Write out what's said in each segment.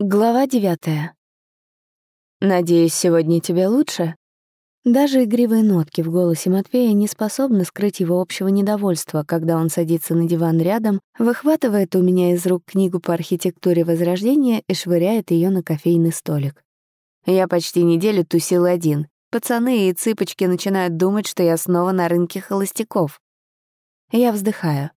Глава девятая. «Надеюсь, сегодня тебе лучше?» Даже игривые нотки в голосе Матвея не способны скрыть его общего недовольства, когда он садится на диван рядом, выхватывает у меня из рук книгу по архитектуре Возрождения и швыряет ее на кофейный столик. Я почти неделю тусил один. Пацаны и цыпочки начинают думать, что я снова на рынке холостяков. Я вздыхаю.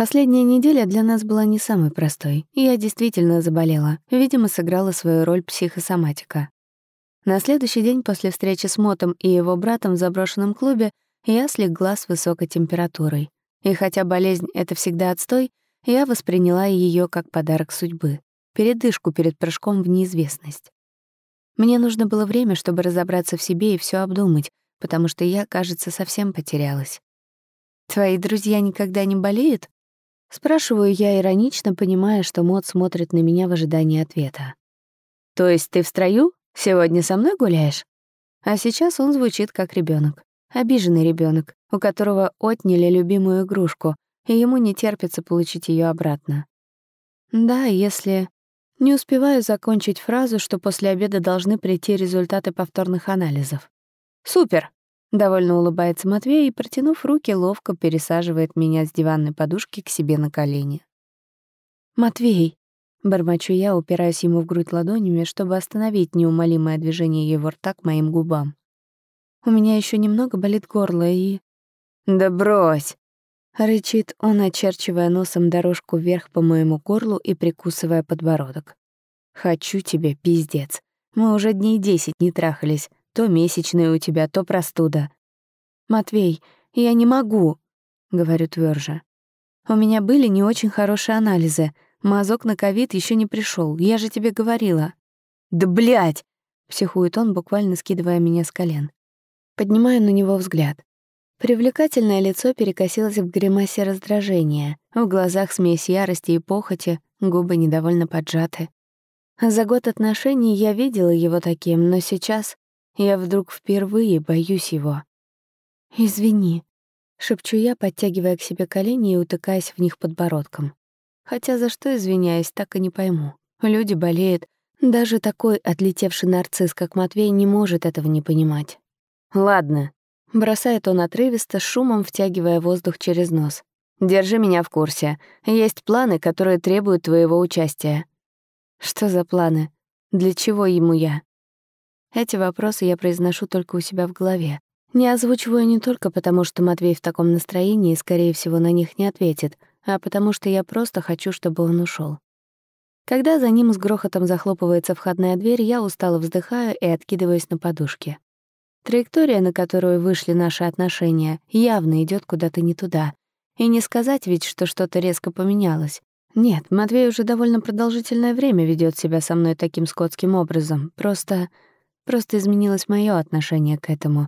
Последняя неделя для нас была не самой простой, я действительно заболела. Видимо, сыграла свою роль психосоматика. На следующий день после встречи с Мотом и его братом в заброшенном клубе я слегла с высокой температурой. И хотя болезнь — это всегда отстой, я восприняла ее как подарок судьбы, передышку перед прыжком в неизвестность. Мне нужно было время, чтобы разобраться в себе и все обдумать, потому что я, кажется, совсем потерялась. «Твои друзья никогда не болеют?» Спрашиваю я иронично, понимая, что Мот смотрит на меня в ожидании ответа. «То есть ты в строю? Сегодня со мной гуляешь?» А сейчас он звучит как ребенок, обиженный ребенок, у которого отняли любимую игрушку, и ему не терпится получить ее обратно. Да, если... Не успеваю закончить фразу, что после обеда должны прийти результаты повторных анализов. «Супер!» Довольно улыбается Матвей и, протянув руки, ловко пересаживает меня с диванной подушки к себе на колени. «Матвей!» — бормочу я, упираясь ему в грудь ладонями, чтобы остановить неумолимое движение его рта к моим губам. «У меня еще немного болит горло и...» «Да брось!» — рычит он, очерчивая носом дорожку вверх по моему горлу и прикусывая подбородок. «Хочу тебе, пиздец. Мы уже дней десять не трахались. То месячные у тебя, то простуда. Матвей, я не могу, говорю тверже. У меня были не очень хорошие анализы. Мазок на ковид еще не пришел. Я же тебе говорила. Да блять! психует он, буквально скидывая меня с колен. Поднимаю на него взгляд. Привлекательное лицо перекосилось в гримасе раздражения. В глазах смесь ярости и похоти, губы недовольно поджаты. За год отношений я видела его таким, но сейчас я вдруг впервые боюсь его. «Извини», — шепчу я, подтягивая к себе колени и утыкаясь в них подбородком. Хотя за что извиняюсь, так и не пойму. Люди болеют. Даже такой отлетевший нарцисс, как Матвей, не может этого не понимать. «Ладно», — бросает он отрывисто, шумом втягивая воздух через нос. «Держи меня в курсе. Есть планы, которые требуют твоего участия». «Что за планы? Для чего ему я?» Эти вопросы я произношу только у себя в голове. Не озвучиваю не только потому, что Матвей в таком настроении скорее всего, на них не ответит, а потому что я просто хочу, чтобы он ушел. Когда за ним с грохотом захлопывается входная дверь, я устало вздыхаю и откидываюсь на подушке. Траектория, на которую вышли наши отношения, явно идет куда-то не туда. И не сказать ведь, что что-то резко поменялось. Нет, Матвей уже довольно продолжительное время ведет себя со мной таким скотским образом. Просто Просто изменилось мое отношение к этому.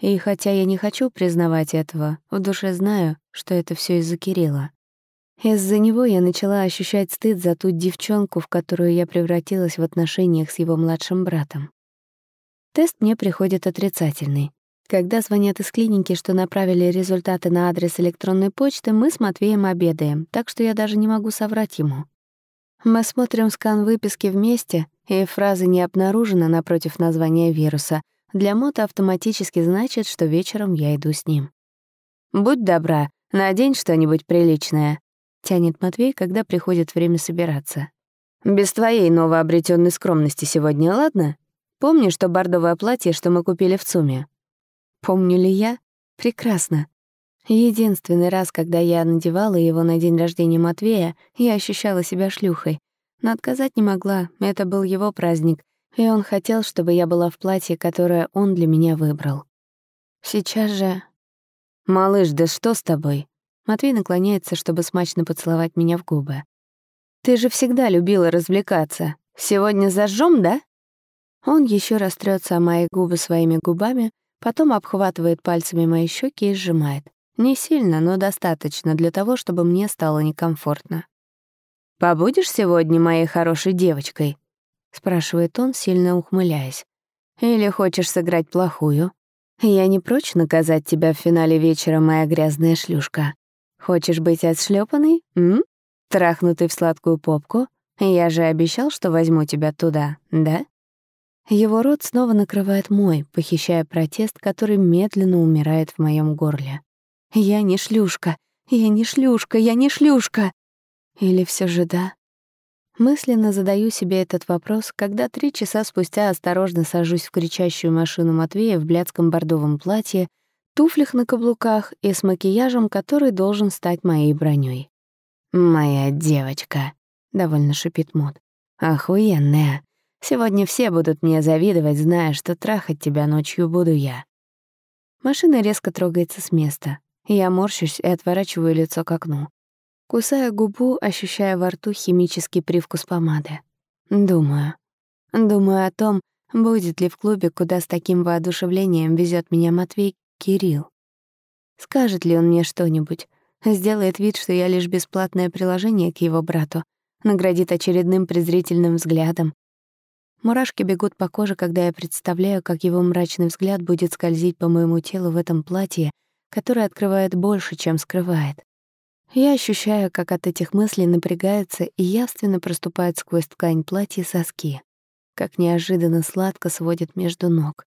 И хотя я не хочу признавать этого, в душе знаю, что это все из-за Кирилла. Из-за него я начала ощущать стыд за ту девчонку, в которую я превратилась в отношениях с его младшим братом. Тест мне приходит отрицательный. Когда звонят из клиники, что направили результаты на адрес электронной почты, мы с Матвеем обедаем, так что я даже не могу соврать ему. Мы смотрим скан выписки вместе, и фраза «не обнаружена» напротив названия вируса для Мота автоматически значит, что вечером я иду с ним. «Будь добра, надень что-нибудь приличное», — тянет Матвей, когда приходит время собираться. «Без твоей новообретенной скромности сегодня, ладно? Помнишь то бордовое платье, что мы купили в ЦУМе?» «Помню ли я? Прекрасно. Единственный раз, когда я надевала его на день рождения Матвея, я ощущала себя шлюхой. Но отказать не могла, это был его праздник, и он хотел, чтобы я была в платье, которое он для меня выбрал. Сейчас же... «Малыш, да что с тобой?» Матвей наклоняется, чтобы смачно поцеловать меня в губы. «Ты же всегда любила развлекаться. Сегодня зажжем, да?» Он еще раз трется о мои губы своими губами, потом обхватывает пальцами мои щеки и сжимает. Не сильно, но достаточно для того, чтобы мне стало некомфортно. «Побудешь сегодня моей хорошей девочкой?» — спрашивает он, сильно ухмыляясь. «Или хочешь сыграть плохую? Я не прочь наказать тебя в финале вечера, моя грязная шлюшка. Хочешь быть отшлепанной? М? Трахнутый в сладкую попку? Я же обещал, что возьму тебя туда, да?» Его рот снова накрывает мой, похищая протест, который медленно умирает в моем горле. «Я не шлюшка! Я не шлюшка! Я не шлюшка!» Или все же да? Мысленно задаю себе этот вопрос, когда три часа спустя осторожно сажусь в кричащую машину Матвея в блядском бордовом платье, туфлях на каблуках и с макияжем, который должен стать моей броней. «Моя девочка», — довольно шипит Мод. «Охуенная. Сегодня все будут мне завидовать, зная, что трахать тебя ночью буду я». Машина резко трогается с места. Я морщусь и отворачиваю лицо к окну. Кусаю губу, ощущая во рту химический привкус помады. Думаю. Думаю о том, будет ли в клубе, куда с таким воодушевлением везет меня Матвей, Кирилл. Скажет ли он мне что-нибудь? Сделает вид, что я лишь бесплатное приложение к его брату, наградит очередным презрительным взглядом, Мурашки бегут по коже, когда я представляю, как его мрачный взгляд будет скользить по моему телу в этом платье, которое открывает больше, чем скрывает. Я ощущаю, как от этих мыслей напрягается и явственно проступает сквозь ткань платья соски, как неожиданно сладко сводит между ног.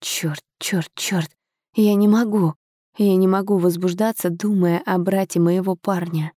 Чёрт, чёрт, чёрт, я не могу. Я не могу возбуждаться, думая о брате моего парня.